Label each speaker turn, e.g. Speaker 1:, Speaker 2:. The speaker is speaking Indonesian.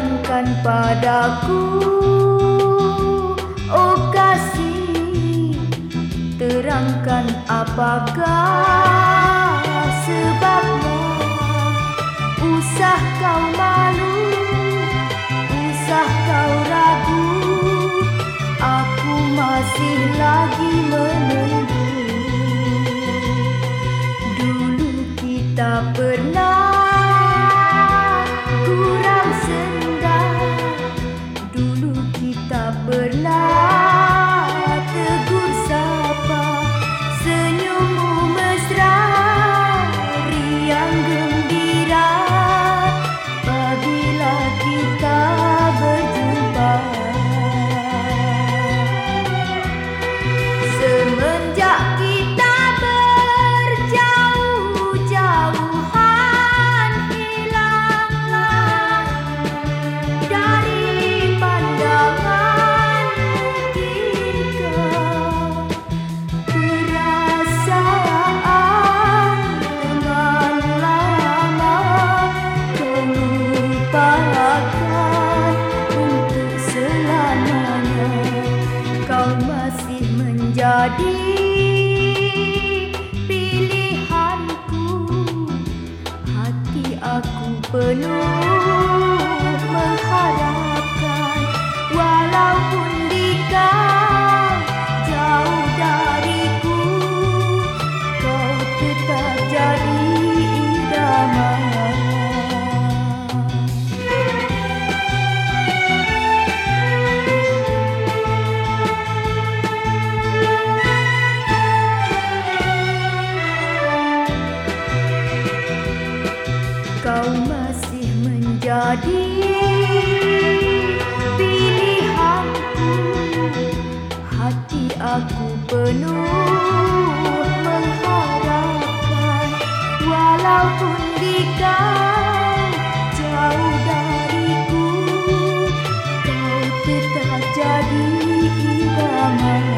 Speaker 1: berikan padaku. Oh kasih terangkan apakah sebabnya Usah kau malu, usah kau ragu. Aku masih lagi menunggu. Dulu kita pernah penuh mengharapkan menjadi pilihanku hati aku penuh mengharapkan walaupun di kau jauh dariku kau tetap jadi idaman